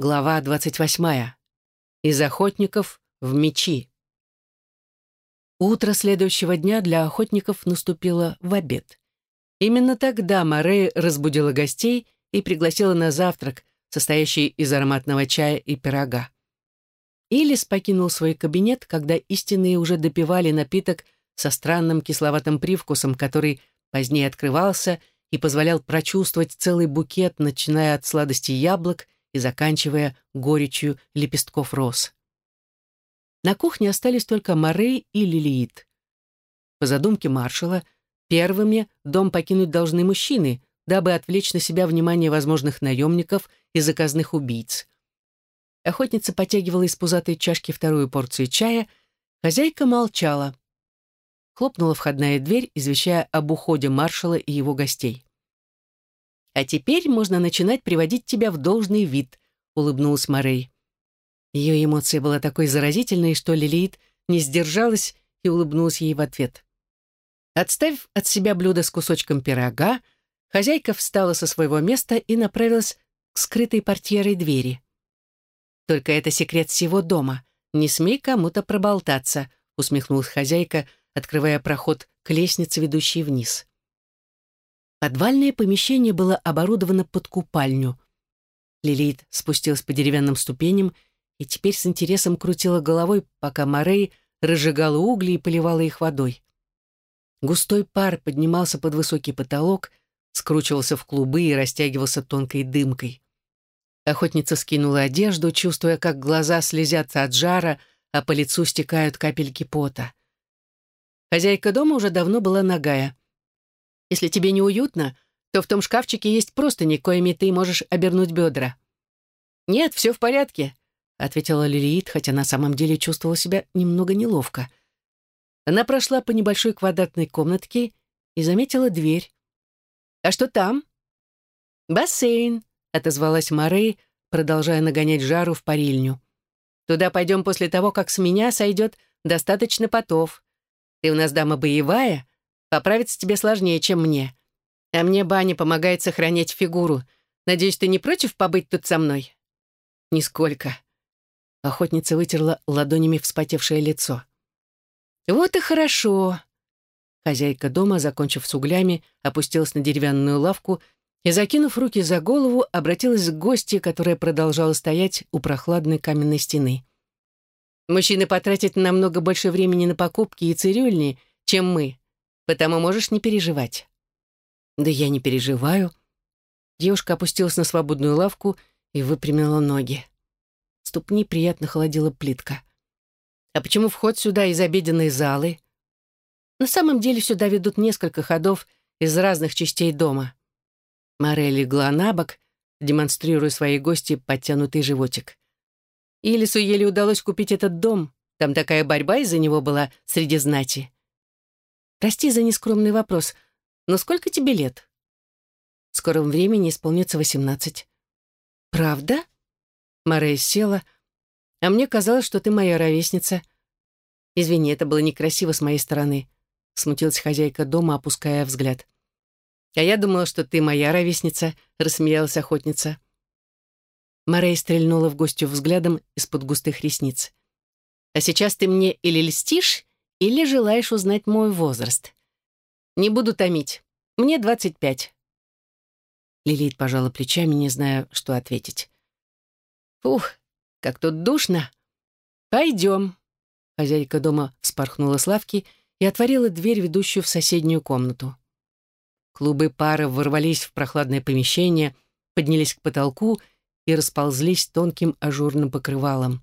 Глава 28. Из охотников в мечи. Утро следующего дня для охотников наступило в обед. Именно тогда Морей разбудила гостей и пригласила на завтрак, состоящий из ароматного чая и пирога. Илис покинул свой кабинет, когда истинные уже допивали напиток со странным кисловатым привкусом, который позднее открывался и позволял прочувствовать целый букет, начиная от сладости яблок и заканчивая горечью лепестков роз. На кухне остались только Морей и Лилиит. По задумке маршала, первыми дом покинуть должны мужчины, дабы отвлечь на себя внимание возможных наемников и заказных убийц. Охотница потягивала из пузатой чашки вторую порцию чая, хозяйка молчала. Хлопнула входная дверь, извещая об уходе маршала и его гостей. «А теперь можно начинать приводить тебя в должный вид», — улыбнулась Морей. Ее эмоция была такой заразительной, что Лилит не сдержалась и улыбнулась ей в ответ. Отставив от себя блюдо с кусочком пирога, хозяйка встала со своего места и направилась к скрытой портьерой двери. «Только это секрет всего дома. Не смей кому-то проболтаться», — усмехнулась хозяйка, открывая проход к лестнице, ведущей вниз. Подвальное помещение было оборудовано под купальню. Лилит спустилась по деревянным ступеням и теперь с интересом крутила головой, пока Морей разжигала угли и поливала их водой. Густой пар поднимался под высокий потолок, скручивался в клубы и растягивался тонкой дымкой. Охотница скинула одежду, чувствуя, как глаза слезятся от жара, а по лицу стекают капельки пота. Хозяйка дома уже давно была нагая. Если тебе неуютно, то в том шкафчике есть простыни, коими ты можешь обернуть бедра». «Нет, все в порядке», — ответила Лилиит, хотя на самом деле чувствовала себя немного неловко. Она прошла по небольшой квадратной комнатке и заметила дверь. «А что там?» «Бассейн», — отозвалась Морей, продолжая нагонять жару в парильню. «Туда пойдем после того, как с меня сойдет достаточно потов. Ты у нас дама боевая, Поправиться тебе сложнее, чем мне. А мне баня помогает сохранять фигуру. Надеюсь, ты не против побыть тут со мной?» «Нисколько». Охотница вытерла ладонями вспотевшее лицо. «Вот и хорошо». Хозяйка дома, закончив с углями, опустилась на деревянную лавку и, закинув руки за голову, обратилась к гости, которая продолжала стоять у прохладной каменной стены. «Мужчины потратят намного больше времени на покупки и цирюльни, чем мы потому можешь не переживать». «Да я не переживаю». Девушка опустилась на свободную лавку и выпрямила ноги. Ступни приятно холодила плитка. «А почему вход сюда из обеденной залы?» «На самом деле сюда ведут несколько ходов из разных частей дома». Морель легла на бок, демонстрируя своей гости подтянутый животик. Илису еле удалось купить этот дом. Там такая борьба из-за него была среди знати. Прости за нескромный вопрос, но сколько тебе лет? В скором времени исполнится восемнадцать. Правда? Мария села. А мне казалось, что ты моя ровесница. Извини, это было некрасиво с моей стороны. Смутилась хозяйка дома, опуская взгляд. А я думала, что ты моя ровесница, рассмеялась охотница. Мария стрельнула в гостю взглядом из-под густых ресниц. «А сейчас ты мне или льстишь, или желаешь узнать мой возраст? Не буду томить. Мне 25. Лилит пожала плечами, не зная, что ответить. Фух, как тут душно. Пойдем. Хозяйка дома вспорхнула с лавки и отворила дверь, ведущую в соседнюю комнату. Клубы пара ворвались в прохладное помещение, поднялись к потолку и расползлись тонким ажурным покрывалом.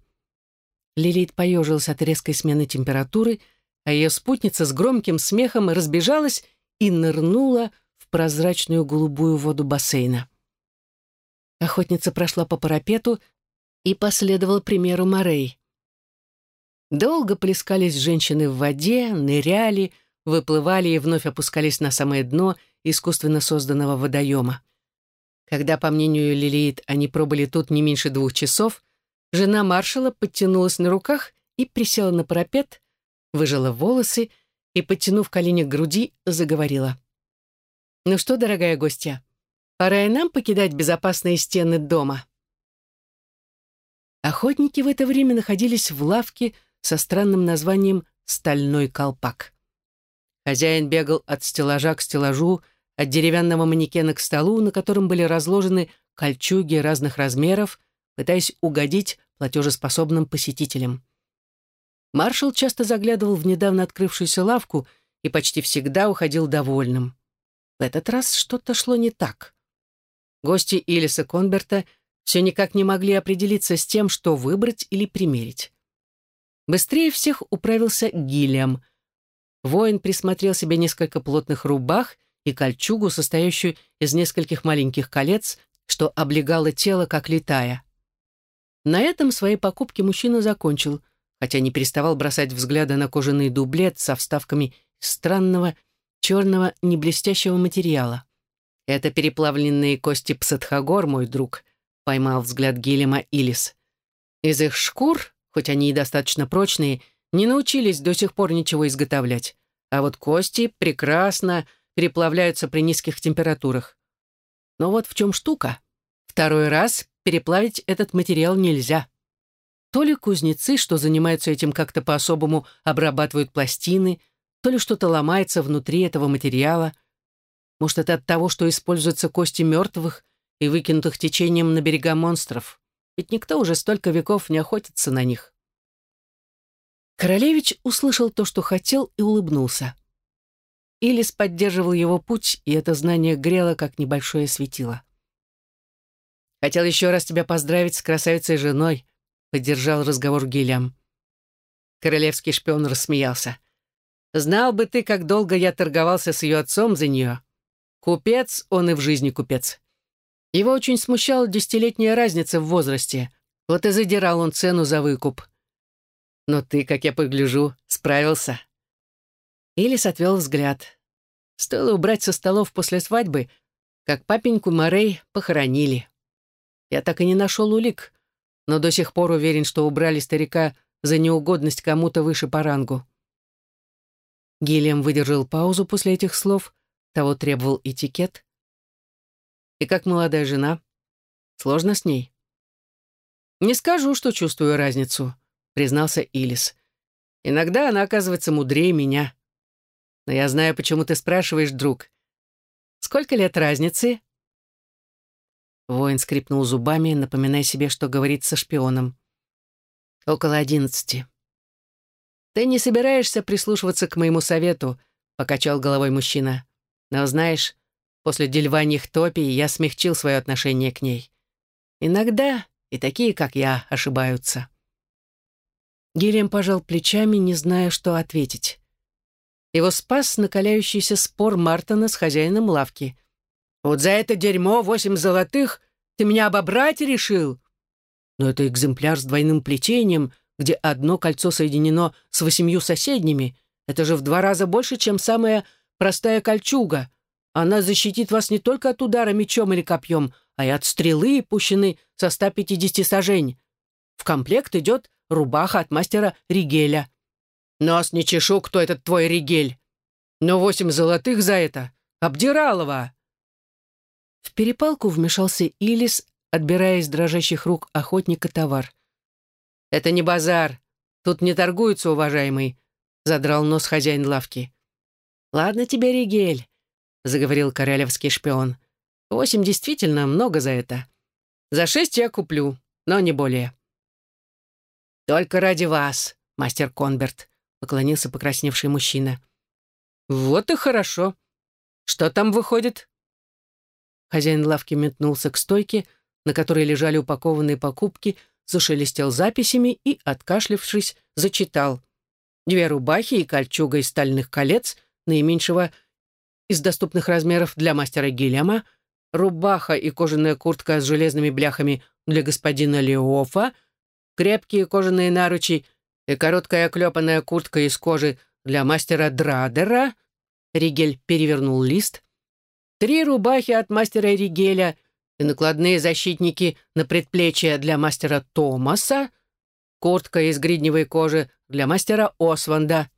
Лилит поежилась от резкой смены температуры — а ее спутница с громким смехом разбежалась и нырнула в прозрачную голубую воду бассейна. Охотница прошла по парапету и последовала примеру Морей. Долго плескались женщины в воде, ныряли, выплывали и вновь опускались на самое дно искусственно созданного водоема. Когда, по мнению Лилиит, они пробыли тут не меньше двух часов, жена маршала подтянулась на руках и присела на парапет, выжила волосы и, подтянув колени к груди, заговорила. «Ну что, дорогая гостья, пора и нам покидать безопасные стены дома». Охотники в это время находились в лавке со странным названием «Стальной колпак». Хозяин бегал от стеллажа к стеллажу, от деревянного манекена к столу, на котором были разложены кольчуги разных размеров, пытаясь угодить платежеспособным посетителям. Маршал часто заглядывал в недавно открывшуюся лавку и почти всегда уходил довольным. В этот раз что-то шло не так. Гости Илиса Конберта все никак не могли определиться с тем, что выбрать или примерить. Быстрее всех управился Гильям. Воин присмотрел себе несколько плотных рубах и кольчугу, состоящую из нескольких маленьких колец, что облегало тело, как летая. На этом свои покупки мужчина закончил, хотя не переставал бросать взгляды на кожаный дублет со вставками странного черного неблестящего материала. «Это переплавленные кости псатхагор, мой друг», — поймал взгляд Гилема Илис. «Из их шкур, хоть они и достаточно прочные, не научились до сих пор ничего изготовлять. А вот кости прекрасно переплавляются при низких температурах. Но вот в чем штука. Второй раз переплавить этот материал нельзя. То ли кузнецы, что занимаются этим как-то по-особому, обрабатывают пластины, то ли что-то ломается внутри этого материала. Может, это от того, что используются кости мертвых и выкинутых течением на берега монстров. Ведь никто уже столько веков не охотится на них. Королевич услышал то, что хотел, и улыбнулся. Илис поддерживал его путь, и это знание грело, как небольшое светило. «Хотел еще раз тебя поздравить с красавицей женой», — поддержал разговор Гильям. Королевский шпион рассмеялся. «Знал бы ты, как долго я торговался с ее отцом за нее. Купец, он и в жизни купец. Его очень смущала десятилетняя разница в возрасте. Вот и задирал он цену за выкуп. Но ты, как я погляжу, справился». Элис отвел взгляд. Стоило убрать со столов после свадьбы, как папеньку Морей похоронили. Я так и не нашел улик, но до сих пор уверен, что убрали старика за неугодность кому-то выше по рангу. Гильям выдержал паузу после этих слов, того требовал этикет. «И как молодая жена? Сложно с ней?» «Не скажу, что чувствую разницу», — признался Илис. «Иногда она оказывается мудрее меня. Но я знаю, почему ты спрашиваешь, друг. Сколько лет разницы?» Воин скрипнул зубами, напоминая себе, что говорит со шпионом. «Около одиннадцати». «Ты не собираешься прислушиваться к моему совету», — покачал головой мужчина. «Но знаешь, после дельваньих топий я смягчил свое отношение к ней. Иногда и такие, как я, ошибаются». Гильям пожал плечами, не зная, что ответить. Его спас накаляющийся спор Мартона с хозяином лавки. «Вот за это дерьмо восемь золотых ты меня обобрать решил?» «Но это экземпляр с двойным плетением, где одно кольцо соединено с восемью соседними. Это же в два раза больше, чем самая простая кольчуга. Она защитит вас не только от удара мечом или копьем, а и от стрелы, пущенной со 150 сажень. В комплект идет рубаха от мастера Ригеля. Нос не чешу, кто этот твой Ригель. Но восемь золотых за это. Обдиралова!» В перепалку вмешался Илис, отбирая из дрожащих рук охотника товар. «Это не базар. Тут не торгуются, уважаемый», — задрал нос хозяин лавки. «Ладно тебе, Ригель», — заговорил королевский шпион. «Восемь действительно много за это. За шесть я куплю, но не более». «Только ради вас, мастер Конберт», поклонился покрасневший мужчина. «Вот и хорошо. Что там выходит?» Хозяин лавки метнулся к стойке, на которой лежали упакованные покупки, зашелестел записями и, откашлившись, зачитал. Две рубахи и кольчуга из стальных колец, наименьшего из доступных размеров для мастера Гильяма, рубаха и кожаная куртка с железными бляхами для господина Леофа, крепкие кожаные наручи и короткая оклепанная куртка из кожи для мастера Драдера. Ригель перевернул лист. Три рубахи от мастера Ригеля и накладные защитники на предплечье для мастера Томаса, куртка из гридневой кожи для мастера Осванда.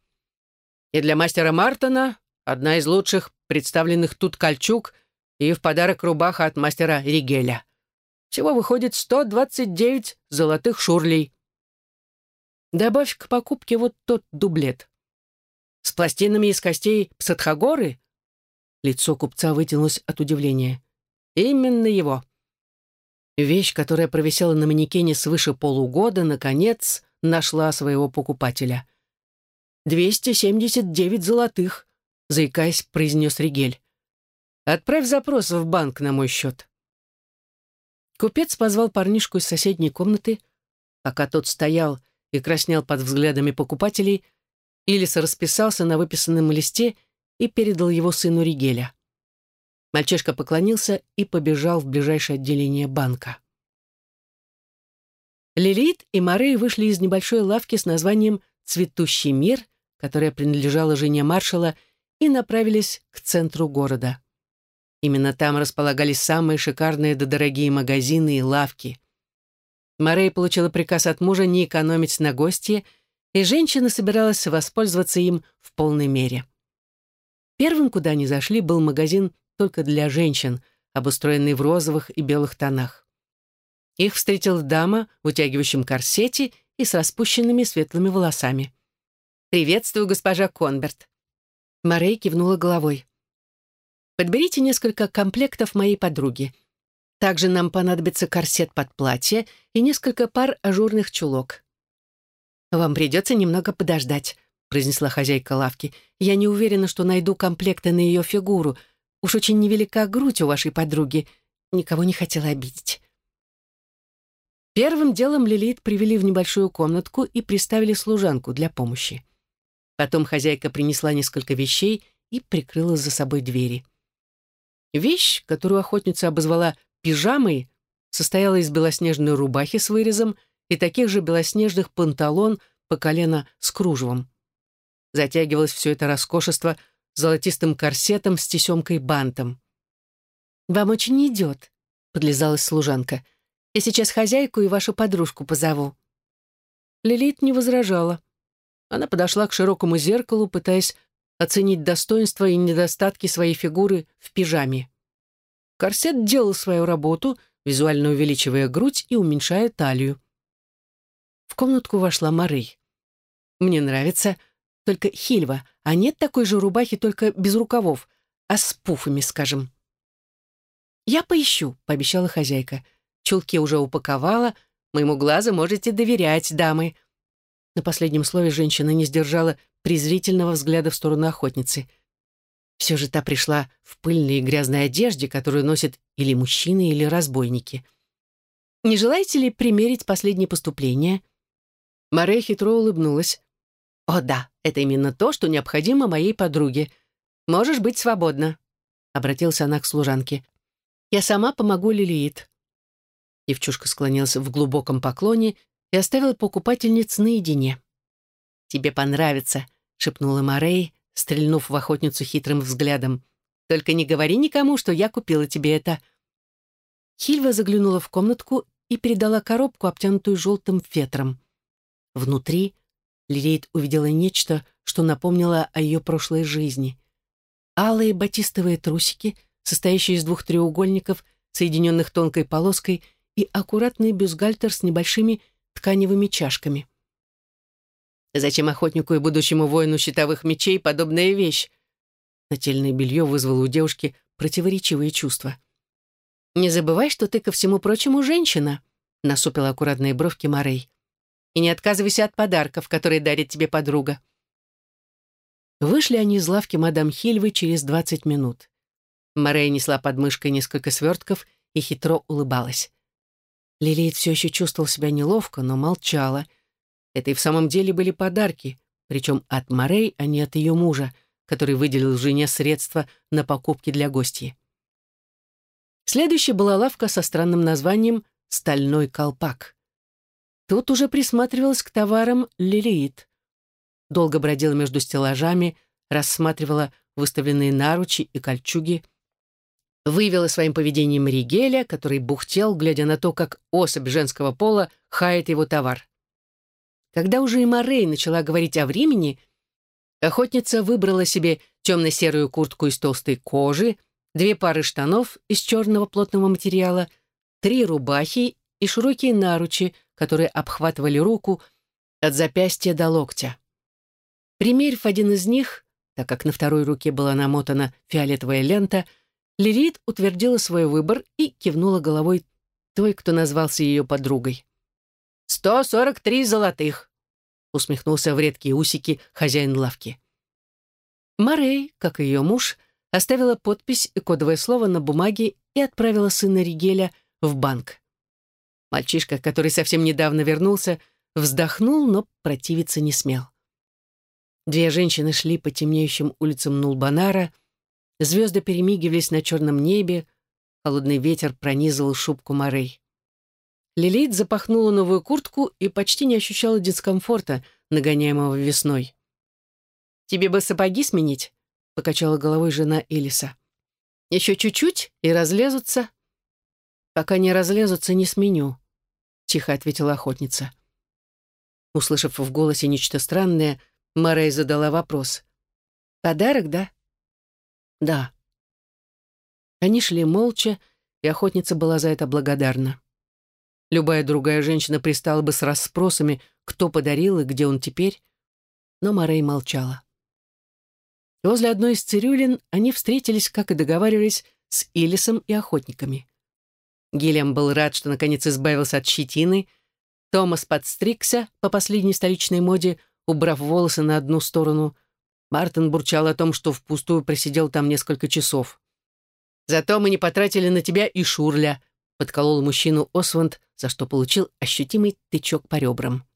И для мастера Мартона одна из лучших представленных тут кольчуг и в подарок рубаха от мастера Ригеля. Всего выходит 129 золотых шурлей. Добавь к покупке вот тот дублет. С пластинами из костей Псатхагоры? Лицо купца вытянулось от удивления. Именно его. Вещь, которая провисела на манекене свыше полугода, наконец, нашла своего покупателя. «Двести семьдесят девять золотых», — заикаясь, произнес Ригель. «Отправь запрос в банк на мой счет». Купец позвал парнишку из соседней комнаты. Пока тот стоял и краснел под взглядами покупателей, Илис расписался на выписанном листе и передал его сыну Ригеля. Мальчишка поклонился и побежал в ближайшее отделение банка. Лилит и Морей вышли из небольшой лавки с названием «Цветущий мир», которая принадлежала жене маршала, и направились к центру города. Именно там располагались самые шикарные да дорогие магазины и лавки. Морей получила приказ от мужа не экономить на гостье, и женщина собиралась воспользоваться им в полной мере. Первым, куда они зашли, был магазин только для женщин, обустроенный в розовых и белых тонах. Их встретила дама в утягивающем корсете и с распущенными светлыми волосами. «Приветствую, госпожа Конберт». Морей кивнула головой. «Подберите несколько комплектов моей подруги. Также нам понадобится корсет под платье и несколько пар ажурных чулок». «Вам придется немного подождать», — произнесла хозяйка лавки. «Я не уверена, что найду комплекты на ее фигуру, Уж очень невелика грудь у вашей подруги. Никого не хотела обидеть. Первым делом Лилит привели в небольшую комнатку и приставили служанку для помощи. Потом хозяйка принесла несколько вещей и прикрыла за собой двери. Вещь, которую охотница обозвала пижамой, состояла из белоснежной рубахи с вырезом и таких же белоснежных панталон по колено с кружевом. Затягивалось все это роскошество золотистым корсетом с тесемкой-бантом. «Вам очень идет», — подлизалась служанка. «Я сейчас хозяйку и вашу подружку позову». Лилит не возражала. Она подошла к широкому зеркалу, пытаясь оценить достоинства и недостатки своей фигуры в пижаме. Корсет делал свою работу, визуально увеличивая грудь и уменьшая талию. В комнатку вошла Марей. «Мне нравится только хильва, а нет такой же рубахи, только без рукавов, а с пуфами, скажем. «Я поищу», — пообещала хозяйка. «Чулки уже упаковала. Моему глазу можете доверять, дамы». На последнем слове женщина не сдержала презрительного взгляда в сторону охотницы. Все же та пришла в пыльной и грязной одежде, которую носят или мужчины, или разбойники. «Не желаете ли примерить последнее поступление?» Мария хитро улыбнулась. «О да, это именно то, что необходимо моей подруге. Можешь быть свободна», — обратился она к служанке. «Я сама помогу Лилиит». Девчушка склонилась в глубоком поклоне и оставила покупательниц наедине. «Тебе понравится», — шепнула Морей, стрельнув в охотницу хитрым взглядом. «Только не говори никому, что я купила тебе это». Хильва заглянула в комнатку и передала коробку, обтянутую желтым фетром. Внутри — Лилит увидела нечто, что напомнило о ее прошлой жизни. Алые батистовые трусики, состоящие из двух треугольников, соединенных тонкой полоской, и аккуратный бюстгальтер с небольшими тканевыми чашками. Зачем охотнику и будущему воину щитовых мечей подобная вещь? Нательное белье вызвало у девушки противоречивые чувства. «Не забывай, что ты, ко всему прочему, женщина», — насупила аккуратные бровки Морей и не отказывайся от подарков, которые дарит тебе подруга». Вышли они из лавки мадам Хильвы через двадцать минут. Морей несла под мышкой несколько свертков и хитро улыбалась. Лилит все еще чувствовал себя неловко, но молчала. Это и в самом деле были подарки, причем от Морей, а не от ее мужа, который выделил жене средства на покупки для гостей. Следующей была лавка со странным названием «Стальной колпак». Тут уже присматривалась к товарам Лилит. Долго бродила между стеллажами, рассматривала выставленные наручи и кольчуги, вывела своим поведением Ригеля, который бухтел, глядя на то, как особь женского пола хает его товар. Когда уже и Морей начала говорить о времени, охотница выбрала себе темно-серую куртку из толстой кожи, две пары штанов из черного плотного материала, три рубахи и широкие наручи, которые обхватывали руку от запястья до локтя. Примерив один из них, так как на второй руке была намотана фиолетовая лента, Лилит утвердила свой выбор и кивнула головой той, кто назвался ее подругой. «Сто сорок три золотых!» — усмехнулся в редкие усики хозяин лавки. Марей, как и ее муж, оставила подпись и кодовое слово на бумаге и отправила сына Ригеля в банк. Мальчишка, который совсем недавно вернулся, вздохнул, но противиться не смел. Две женщины шли по темнеющим улицам Нулбанара, звезды перемигивались на черном небе, холодный ветер пронизывал шубку Морей. Лилит запахнула новую куртку и почти не ощущала дискомфорта, нагоняемого весной. «Тебе бы сапоги сменить?» — покачала головой жена Элиса. «Еще чуть-чуть и разлезутся». «Пока не разлезутся, не сменю», — тихо ответила охотница. Услышав в голосе нечто странное, Морей задала вопрос. «Подарок, да?» «Да». Они шли молча, и охотница была за это благодарна. Любая другая женщина пристала бы с расспросами, кто подарил и где он теперь, но Морей молчала. Возле одной из цирюлин они встретились, как и договаривались, с Илисом и охотниками. Гильям был рад, что наконец избавился от щетины. Томас подстригся по последней столичной моде, убрав волосы на одну сторону. Мартин бурчал о том, что впустую просидел там несколько часов. «Зато мы не потратили на тебя и Шурля», — подколол мужчину Осванд, за что получил ощутимый тычок по ребрам.